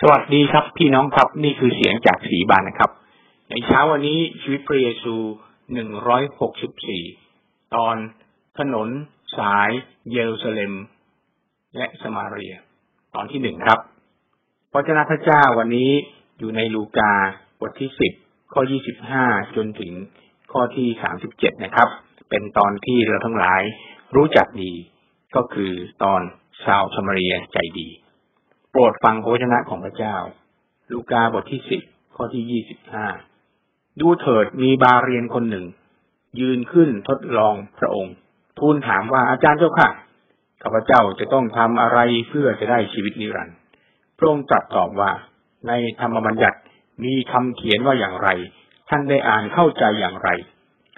สวัสดีครับพี่น้องครับนี่คือเสียงจากสีบานนะครับ ในเช้าวันนี้ชีวิตพระเยซูหนึ่งร้อยหกสิบสี่ตอนถนนสายเยรูซาเล็ม และสมาเรีย ตอนที่หนึ่งครับพระเจ้าพระเจ้าวันนี้อยู่ในลูกาบทที่สิบข้อยี่สิบห้าจนถึงข้อที่สามสิบเจ็ดนะครับ เป็นตอนที่เราทั้งหลายรู้จักดีก็คือตอนชาวสมาเรียใจดี โปรดฟังพระวจนะของพระเจ้า ลูกาบทที่สิบข้อที่ยี่สิบห้าดูเถิดมีบาเรียนคนหนึ่ง ยืนขึ้นทดลองพระองค์ ทูลถามว่าอาจารย์เจ้าค่ะข้าพเจ้าจะต้องทำอะไรเพื่อจะได้ชีวิตนิรันดร์พระองค์ตรัสตอบว่า ในธรรมบัญญัติมีคำเขียนว่าอย่างไร ท่านได้อ่านเข้าใจอย่างไร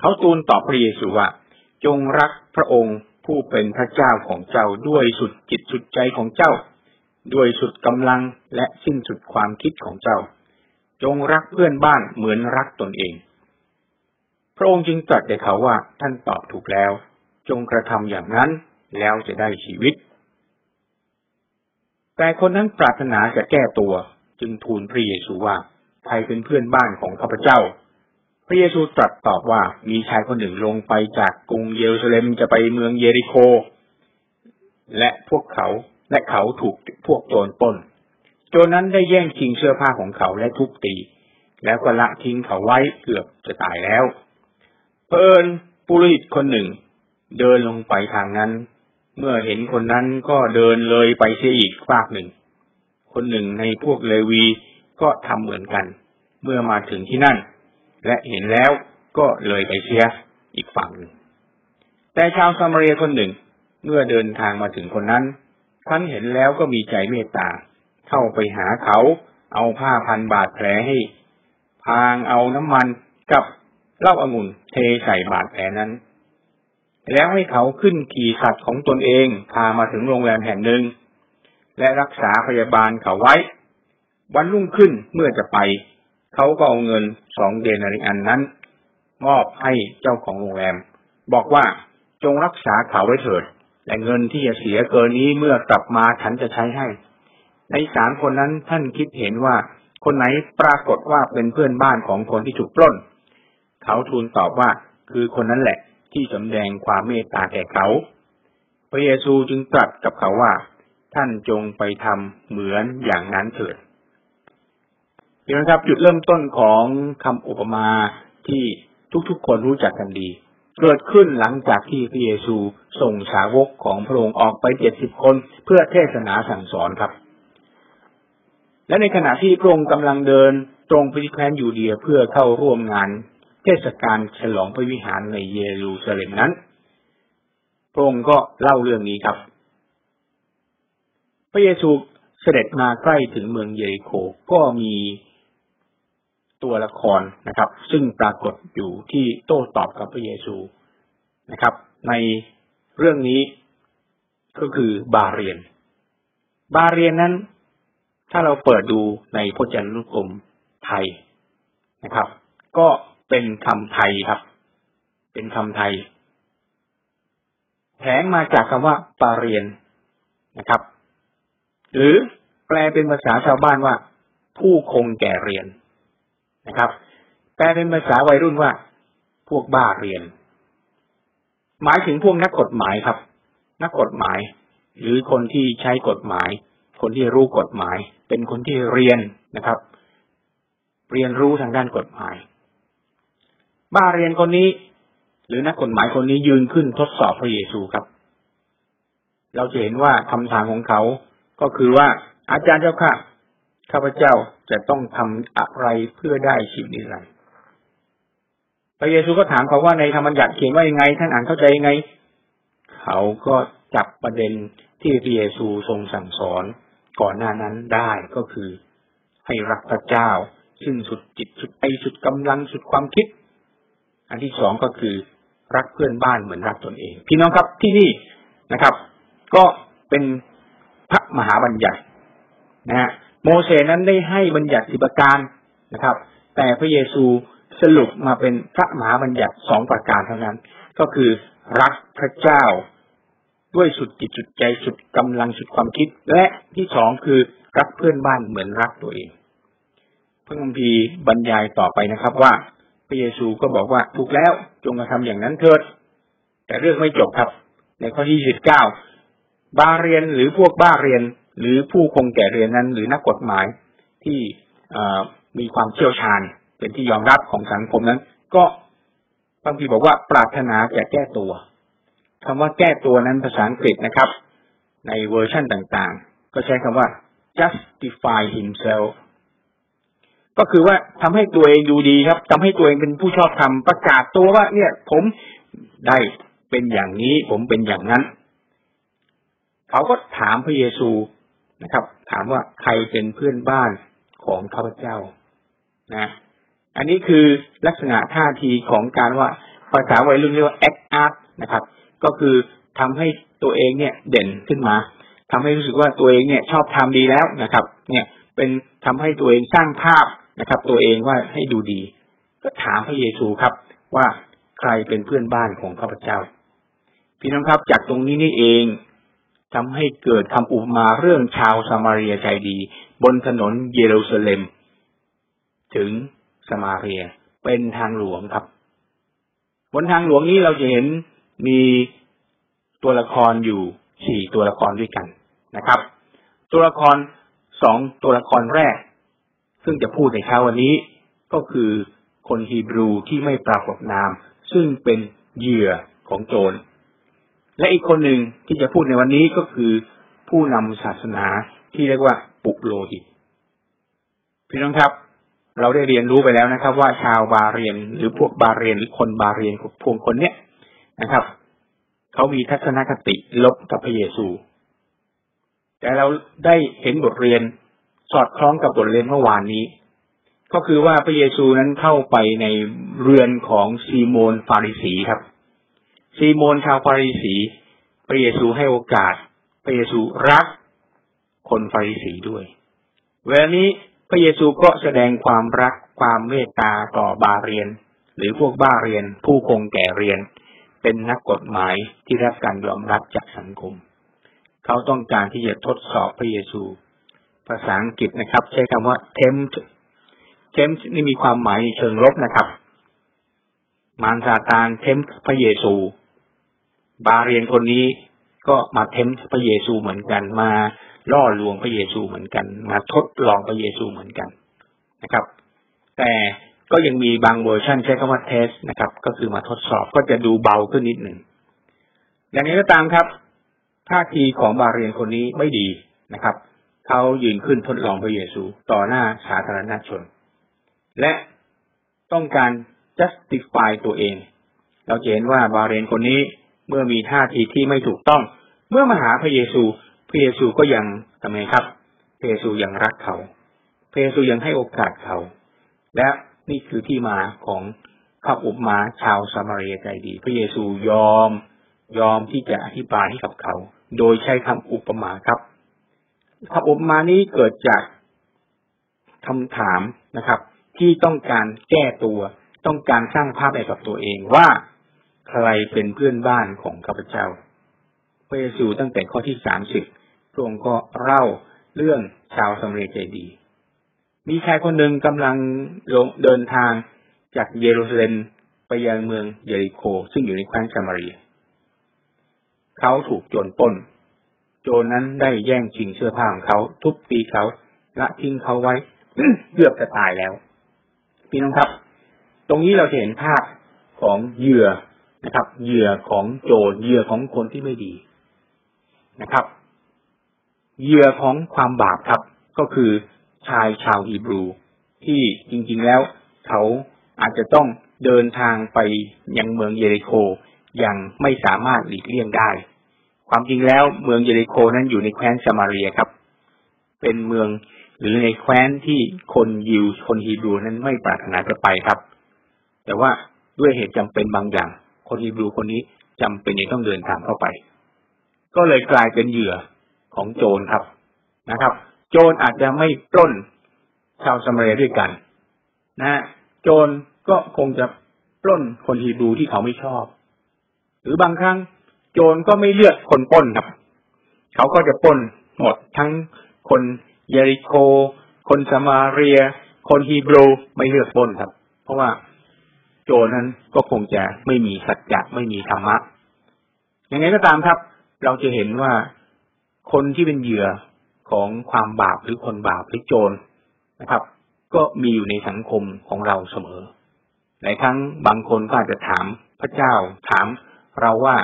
เขาทูลตอบพระเยซูว่า จงรักพระองค์ผู้เป็นพระเจ้าของเจ้าด้วยสุดจิตสุดใจของเจ้า ด้วยสุดกำลังและสิ้นสุดความคิดของเจ้า จงรักเพื่อนบ้านเหมือนรักตนเอง พระองค์จึงตรัสแก่เขาว่าท่านตอบถูกแล้ว จงกระทำอย่างนั้นแล้วจะได้ชีวิต แต่คนนั้นปรารถนาจะแก้ตัว จึงทูลพระเยซูว่าใครเป็นเพื่อนบ้านของข้าพเจ้า พระเยซูตรัสตอบว่ามีชายคนหนึ่งลงไปจากกรุงเยรูซาเล็มจะไปเมืองเยริโค และพวกเขา และเขาถูกพวกโจรปล้น โจรนั้นได้แย่งชิงเสื้อผ้าของเขาและทุบตี แล้วก็ละทิ้งเขาไว้เกือบจะตายแล้ว เพอิญปุริตคนหนึ่ง เดินลงไปทางนั้น เมื่อเห็นคนนั้นก็เดินเลยไปเสียอีกฝากหนึ่ง คนหนึ่งในพวกเลวีก็ทำเหมือนกัน เมื่อมาถึงที่นั่น และเห็นแล้วก็เลยไปเสียอีกฝั่งหนึ่งแต่ชาวซามารีคนหนึ่ง เมื่อเดินทางมาถึงคนนั้น ครั้นเห็นแล้วก็มีใจเมตตา เข้าไปหาเขา เอาผ้าพันบาดแผลให้ พางเอาน้ำมันกับเหล้าอางุ่นเทใส่บาดแผลนั้น แล้วให้เขาขึ้นขี่สัตว์ของตนเอง พามาถึงโรงแรมแห่งหนึ่ง และรักษาพยาบาลเขาไว้ วันรุ่งขึ้นเมื่อจะไป เขาก็เอาเงินสองเดนาริอันนั้น มอบให้เจ้าของโรงแรม บอกว่าจงรักษาเขาไว้เถิด และเงินที่จะเสียเกินนี้เมื่อกลับมาฉันจะใช้ให้ ในสามคนนั้นท่านคิดเห็นว่า คนไหนปรากฏว่าเป็นเพื่อนบ้านของคนที่ถูกปล้น เขาทูลตอบว่าคือคนนั้นแหละที่สำแดงความเมตตาแก่เขา พระเยซูจึงตรัสกับเขาว่า ท่านจงไปทำเหมือนอย่างนั้นเถิดเดี๋ยวนะครับ จุดเริ่มต้นของคำอุปมาที่ทุกๆคนรู้จักกันดี เกิดขึ้นหลังจากที่พระเยซูส่งสาวกของพระองค์ออกไปเจ็ดสิบคนเพื่อเทศนาสั่งสอนครับ และในขณะที่พระองค์กำลังเดินตรงไปที่แคว้นยูเดียเพื่อเข้าร่วมงาน เทศกาลฉลองพระวิหารในเยรูซาเล็มนั้นพระองค์ก็เล่าเรื่องนี้ครับ พระเยซูเสด็จมาใกล้ถึงเมืองเยริโคก็มี ตัวละครนะครับ ซึ่งปรากฏอยู่ที่โต้ตอบกับพระเยซูนะครับ ในเรื่องนี้ก็คือบาเรียน บาเรียนนั้น ถ้าเราเปิดดูในพจนานุกรมไทยนะครับ ก็เป็นคำไทยครับ เป็นคำไทยแถงมาจากคำว่าบาเรียนนะครับ หรือแปลเป็นภาษาชาวบ้านว่า ผู้คงแก่เรียน นะครับ แปลเป็นภาษาวัยรุ่นว่า พวกบ้าเรียน หมายถึงพวกนักกฎหมายครับ นักกฎหมาย หรือคนที่ใช้กฎหมาย คนที่รู้กฎหมาย เป็นคนที่เรียนนะครับ เรียนรู้ทางด้านกฎหมาย บ้าเรียนคนนี้ หรือนักกฎหมายคนนี้ยืนขึ้นทดสอบพระเยซูครับ เราจะเห็นว่าคำถามของเขาก็คือว่าอาจารย์เจ้าค่ะ ข้าพเจ้าจะต้องทำอะไรเพื่อได้ชีวิตนิรันดร์พระเยซูก็ถามเขาว่าในธรรมบัญญัติเขียนว่ายังไง ท่านอ่านเข้าใจยังไง เขาก็จับประเด็นที่พระเยซูทรงสั่งสอนก่อนหน้านั้นได้ก็คือให้รักพระเจ้า ซึ่งสุดจิตสุดใจสุดกำลังสุดความคิด อันที่สองก็คือรักเพื่อนบ้านเหมือนรักตนเอง พี่น้องครับที่นี่นะครับ ก็เป็นพระมหาบัญญัตินะฮะ โมเสสนั้นได้ให้บัญญัติสิบประการนะครับ แต่พระเยซูสรุปมาเป็นพระมหาบัญญัติสองประการเท่านั้น ก็คือรักพระเจ้าด้วยสุดจิตสุดใจสุดกำลังสุดความคิด และที่สองคือรักเพื่อนบ้านเหมือนรักตัวเองพระคัมภีร์บรรยายต่อไปนะครับว่าพระเยซูก็บอกว่าถูกแล้วจงกระทำอย่างนั้นเถิด แต่เรื่องไม่จบครับ ในข้อที่สิบเก้าบาเรียนหรือพวกบ้าเรียน หรือผู้คงแก่เรียนนั้น หรือนักกฎหมายที่มีความเชี่ยวชาญ เป็นที่ยอมรับของสังคมนั้น ก็บางทีบอกว่าปรารถนาจะแก้ตัวคำว่าแก้ตัวนั้นภาษาอังกฤษนะครับ ในเวอร์ชันต่างๆ ก็ใช้คำว่า justify himself ก็คือว่าทำให้ตัวเองดูดีครับทำให้ตัวเองเป็นผู้ชอบธรรมประกาศตัวว่า เนี่ย ผมได้เป็นอย่างนี้ ผมเป็นอย่างนั้น เขาก็ถามพระเยซู นะครับ ถามว่าใครเป็นเพื่อนบ้านของข้าพเจ้านะ อันนี้คือลักษณะท่าทีของการว่าภาษาวัยรุ่นเรียกว่า act up นะครับ ก็คือทำให้ตัวเองเนี่ยเด่นขึ้นมาทำให้รู้สึกว่าตัวเองเนี่ยชอบทำดีแล้วนะครับ เนี่ยเป็นทำให้ตัวเองสร้างภาพนะครับ ตัวเองว่าให้ดูดี ก็ถามพระเยซูครับ ว่าใครเป็นเพื่อนบ้านของข้าพเจ้า พี่น้องครับ จากตรงนี้นี่เอง ทำให้เกิดคำอุปมาเรื่องชาวซามารียใจดี บนถนนเยรูซาเล็ม ถึงสมาเรียเป็นทางหลวงครับ บนทางหลวงนี้เราจะเห็นมีตัวละครอยู่สี่ตัวละครด้วยกันนะครับ ตัวละครสองตัวละครแรก ซึ่งจะพูดในเช้าวันนี้ก็คือคนฮีบรูที่ไม่ปรากฏนาม ซึ่งเป็นเหยื่อของโจร และอีกคนหนึ่งที่จะพูดในวันนี้ก็คือผู้นำศาสนาที่เรียกว่าปุโรหิตพี่น้องครับ เราได้เรียนรู้ไปแล้วนะครับ ว่าชาวบาเรียนหรือพวกบาเรียนหรือคนบาเรียนพวกคนเนี้ยนะครับเขามีทัศนคติลบกับพระเยซู แต่เราได้เห็นบทเรียนสอดคล้องกับบทเรียนเมื่อวานนี้ ก็คือว่าพระเยซูนั้นเข้าไปในเรือนของซีโมนฟาริสีครับ ซีโมนชาวฟาริสี พระเยซูให้โอกาส พระเยซูรักคนฟาริสีด้วย เวลานี้พระเยซูก็แสดงความรักความเมตตาต่อบาเรียน หรือพวกบ้าเรียน ผู้คงแก่เรียน เป็นนักกฎหมายที่รับการยอมรับจากสังคม เขาต้องการที่จะทดสอบพระเยซู ภาษาอังกฤษนะครับ ใช้คำว่า tempt tempt นี่มีความหมายเชิงลบนะครับ มารซาตานเทมพระเยซู บาเรียนคนนี้ก็มาเทมพระเยซูเหมือนกัน มาล่อลวงพระเยซูเหมือนกัน มาทดลองพระเยซูเหมือนกันนะครับ แต่ก็ยังมีบางเวอร์ชันใช้คำว่าเทสนะครับ ก็คือมาทดสอบก็จะดูเบาขึ้นนิดหนึ่งอย่างนี้ก็ตามครับท่าทีของบาเรียนคนนี้ไม่ดีนะครับเขายืนขึ้นทดลองพระเยซูต่อหน้าสาธารณชน และต้องการ justify ตัวเอง เราเห็นว่าบาเรียนคนนี้ เมื่อมีท่าทีที่ไม่ถูกต้อง เมื่อมาหาพระเยซู พระเยซูก็ยังทำไมครับ พระเยซูยังรักเขา พระเยซูยังให้โอกาสเขา และนี่คือที่มาของคำอุปมาชาวซามารีใจดี พระเยซูยอม ยอมที่จะอธิบายให้กับเขา โดยใช้คำอุปมาครับคำอุปมานี้เกิดจากคำถามนะครับ ที่ต้องการแก้ตัว ต้องการสร้างภาพให้กับตัวเองว่า ใครเป็นเพื่อนบ้านของข้าพเจ้า พระเยซูตั้งแต่ข้อที่สามสิบพระองค์ก็เล่าเรื่องชาวสมเรใจดี มีชายคนหนึ่งกำลังลงเดินทางจากเยรูซาเล็มไปยังเมืองเยริโค ซึ่งอยู่ในแคว้นซามารีเขาถูกโจรป้น โจรนั้นได้แย่งชิงเสื้อผ้าของเขาทุบตีเขาละทิ้งเขาไว้เกือบจะตายแล้ว พี่น้องครับ ตรงนี้เราเห็นภาพของเหยื่อ นะครับ เหยื่อของโจรเหยื่อของคนที่ไม่ดีนะครับ เหยื่อของความบาปครับ ก็คือชายชาวฮีบรู ที่จริง ๆแล้ว เขาอาจจะต้องเดินทางไปยังเมืองเยริโคอย่างไม่สามารถหลีกเลี่ยงได้ ความจริงแล้วเมืองเยริโคนั้นอยู่ในแคว้นซามารียครับ เป็นเมืองหรือในแคว้นที่คนยิวคนฮีบรูนั้นไม่ปรารถนาจะไปครับ แต่ว่าด้วยเหตุจำเป็นบางอย่าง คนฮีบรูคนนี้จำเป็นจะต้องเดินทางเข้าไป ก็เลยกลายเป็นเหยื่อของโจรครับนะครับ โจรอาจจะไม่ปล้นชาวสมเรด้วยกัน นะโจรก็คงจะปล้นคนฮีบรูที่เขาไม่ชอบ หรือบางครั้ง โจรก็ไม่เลือกคนปล้นครับ เขาก็จะปล้นหมดทั้งคนเยริโค คนสมาเรีย คนฮีบรูไม่เลือกปล้นครับ เพราะว่า โจรนั้นก็คงจะไม่มีสัจจะไม่มีธรรมะยังไงก็ตามครับ เราจะเห็นว่าคนที่เป็นเหยื่อของความบาปหรือคนบาปหรือโจรนะครับ ก็มีอยู่ในสังคมของเราเสมอหลายครั้งบางคนก็อาจจะถามพระเจ้าถามเราว่า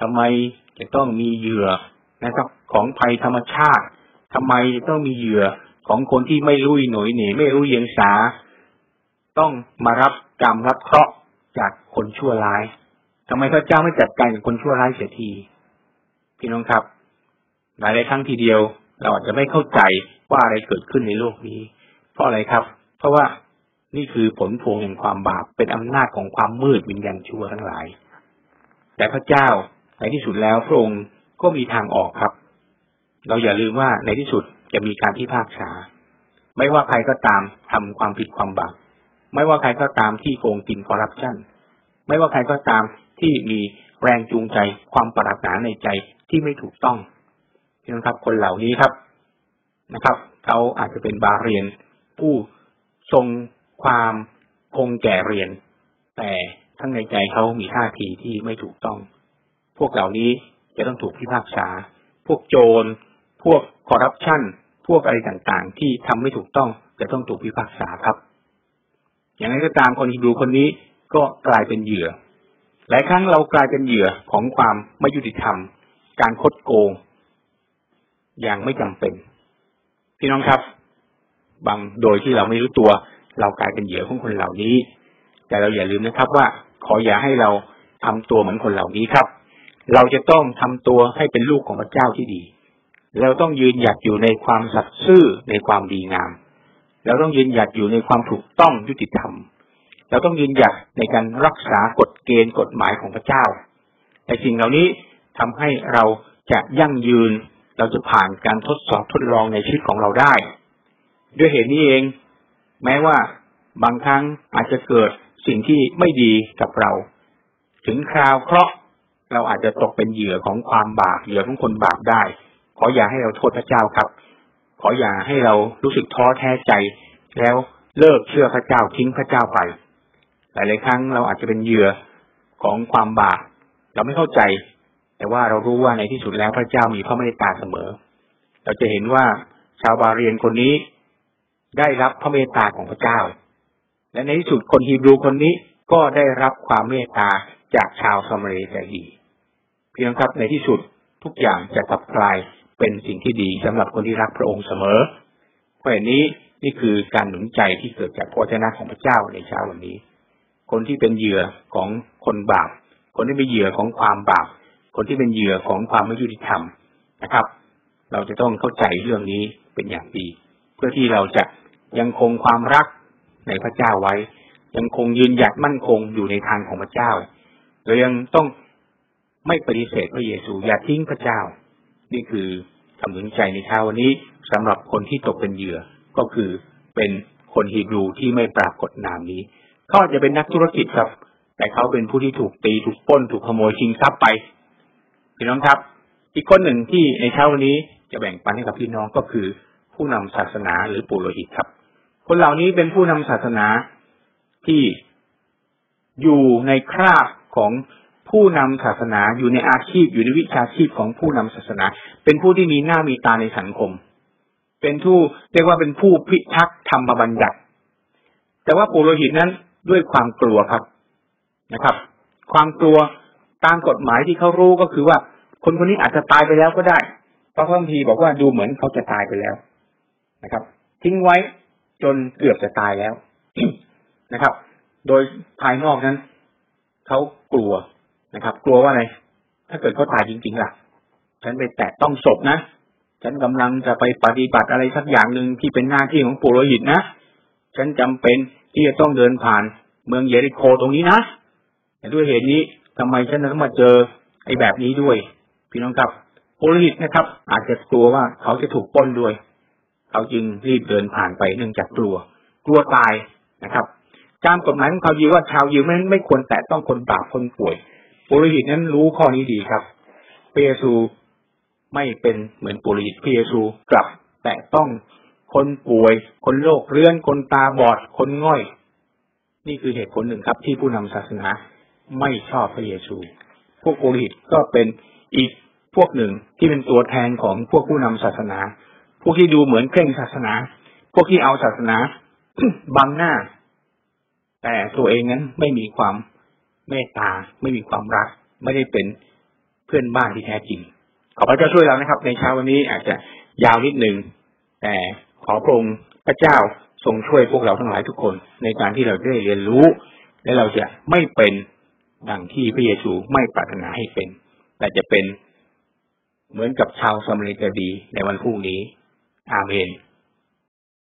ทำไมจะต้องมีเหยื่อนะครับ ของภัยธรรมชาติทำไมจะต้องมีเหยื่อของคนที่ไม่รู้หน่วยหนีไม่รู้เยียงสา ต้องมารับ กรรมรับเคราะห์จากคนชั่วร้ายทำไมพระเจ้าไม่จัดการกับคนชั่วร้ายเสียที พี่น้องครับ หลายหลายครั้งทีเดียว เราอาจจะไม่เข้าใจว่าอะไรเกิดขึ้นในโลกนี้ เพราะอะไรครับ เพราะว่านี่คือผลพวงแห่งความบาปเป็นอำนาจของความมืดวิญญาณชั่วทั้งหลาย แต่พระเจ้าในที่สุดแล้วพระองค์ก็มีทางออกครับ เราอย่าลืมว่าในที่สุดจะมีการที่ภาคษา ไม่ว่าใครก็ตามทำความผิดความบาป ไม่ว่าใครก็ตามที่โกงกินคอร์รัปชันไม่ว่าใครก็ตามที่มีแรงจูงใจความปรารถนาในใจที่ไม่ถูกต้องพี่น้องครับ คนเหล่านี้ครับนะครับเขาอาจจะเป็นบาเรียน ผู้ทรงความคงแก่เรียน แต่ทั้งในใจเขามีท่าทีที่ไม่ถูกต้อง พวกเหล่านี้จะต้องถูกพิพากษา พวกโจร พวกคอร์รัปชันพวกอะไรต่างๆ ที่ทำไม่ถูกต้องจะต้องถูกพิพากษาครับ อย่างไรก็ตามคนฮิบรูคนนี้ก็กลายเป็นเหยื่อ หลายครั้งเรากลายเป็นเหยื่อของความไม่ยุติธรรม การคดโกง อย่างไม่จำเป็น พี่น้องครับ บางโดยที่เราไม่รู้ตัว เรากลายเป็นเหยื่อของคนเหล่านี้ แต่เราอย่าลืมนะครับว่า ขออย่าให้เราทำตัวเหมือนคนเหล่านี้ครับ เราจะต้องทำตัวให้เป็นลูกของพระเจ้าที่ดี เราต้องยืนหยัดอยู่ในความสัตย์ซื่อในความดีงาม เราต้องยืนหยัดอยู่ในความถูกต้องยุติธรรม เราต้องยืนหยัดในการรักษากฎเกณฑ์กฎหมายของพระเจ้าแต่สิ่งเหล่านี้ทำให้เราจะยั่งยืน เราจะผ่านการทดสอบทดลองในชีวิตของเราได้ ด้วยเหตุนี้เอง แม้ว่าบางครั้งอาจจะเกิดสิ่งที่ไม่ดีกับเรา ถึงคราวเคราะห์เราอาจจะตกเป็นเหยื่อของความบาปเหยื่อของคนบาปได้ ขออย่าให้เราโทษพระเจ้าครับ ขออย่าให้เรารู้สึกท้อแท้ใจ แล้วเลิกเชื่อพระเจ้าทิ้งพระเจ้าไป หลายๆครั้งเราอาจจะเป็นเหยื่อของความบาปเราไม่เข้าใจ แต่ว่าเรารู้ว่าในที่สุดแล้วพระเจ้ามีพระเมตตาเสมอ เราจะเห็นว่าชาวบาเรียนคนนี้ได้รับพระเมตตาของพระเจ้า และในที่สุดคนฮีบรูคนนี้ก็ได้รับความเมตตาจากชาวซามารีแต่ดี เพียงครับในที่สุดทุกอย่างจะกลับกลาย เป็นสิ่งที่ดีสำหรับคนที่รักพระองค์เสมอ เพราะนี้นี่คือการหนุนใจที่เกิดจากพระเจ้าของพระเจ้าในเช้าวันนี้ คนที่เป็นเหยื่อของคนบาป คนที่เป็นเหยื่อของความบาป คนที่เป็นเหยื่อของความไม่ยุติธรรมนะครับ เราจะต้องเข้าใจเรื่องนี้เป็นอย่างดี เพื่อที่เราจะยังคงความรักในพระเจ้าไว้ ยังคงยืนหยัดมั่นคงอยู่ในทางของพระเจ้าเรายังต้องไม่ปฏิเสธพระเยซูอย่าทิ้งพระเจ้า นี่คือ คำถึงใจในเช้าวันนี้สำหรับคนที่ตกเป็นเหยื่อก็คือเป็นคนฮีบรูที่ไม่ปรากฏนามนี้ เขาจะเป็นนักธุรกิจครับ แต่เขาเป็นผู้ที่ถูกตีถูกป้นถูกขโมยชิงทรัพย์ไปพี่น้องครับ อีกคนหนึ่งที่ในเช้าวันนี้จะแบ่งปันให้กับพี่น้องก็คือ ผู้นำศาสนาหรือปุโรหิตครับ คนเหล่านี้เป็นผู้นำศาสนาที่อยู่ในคราบของ ผู้นำศาสนาอยู่ในอาชีพอยู่ในวิชาชีพของผู้นำศาสนา เป็นผู้ที่มีหน้ามีตาในสังคม เป็นผู้เรียกว่าเป็นผู้พิทักษ์ธรรมบัญญัติ แต่ว่าปุโรหิตนั้นด้วยความกลัวครับนะครับ ความกลัวตามกฎหมายที่เขารู้ก็คือว่า คนคนนี้อาจจะตายไปแล้วก็ได้ เพราะบางทีบอกว่าดูเหมือนเขาจะตายไปแล้วนะครับ ทิ้งไว้จนเกือบจะตายแล้วนะครับ โดยภายนอกนั้นเขากลัว นะครับ กลัวว่าอะไรถ้าเกิดเขาตายจริงๆล่ะ ฉันไปแตะต้องศพนะ ฉันกำลังจะไปปฏิบัติอะไรสักอย่างหนึ่งที่เป็นหน้าที่ของปุโรหิตนะ ฉันจำเป็นที่จะต้องเดินผ่านเมืองเยริโคตรงนี้นะแต่ด้วยเหตุนี้ทำไมฉันต้องมาเจอไอ้แบบนี้ด้วย พี่น้องครับปุโรหิตนะครับ อาจจะกลัวว่าเขาจะถูกป้นด้วย เขาจึงรีบเดินผ่านไปเนื่องจากกลัว กลัวตายนะครับตามกฎหมายของเขายืว่าชาวยิวไม่ไม่ควรแตะต้องคนบาปคนป่วย ปุโรหิตนั้นรู้ข้อนี้ดีครับพระเยซูไม่เป็นเหมือนปุรหิตพระเยซูกลับ แต่ต้องคนป่วย คนโรคเรื้อน คนตาบอด คนง่อย นี่คือเหตุผลหนึ่งครับ ที่ผู้นำศาสนาไม่ชอบพระเยซู พวกปุรหิตก็เป็นอีกพวกหนึ่งที่เป็นตัวแทนของพวกผู้นำศาสนา พวกที่ดูเหมือนเคร่งศาสนา พวกที่เอาศาสนาบังหน้า แต่ตัวเองนั้นไม่มีความ เมตตาไม่มีความรัก ไม่ได้เป็นเพื่อนบ้านที่แท้จริง ขอพระเจ้าช่วยเรานะครับ ในเช้าวันนี้อาจจะยาวนิดหนึ่งแต่ขอพระองค์พระเจ้าทรงช่วยพวกเราทั้งหลายทุกคน ในการที่เราได้เรียนรู้ และเราจะไม่เป็นดังที่พระเยซูไม่ปรารถนาให้เป็น แต่จะเป็นเหมือนกับชาวสมริกดีในวันพรุ่งนี้ อาเมน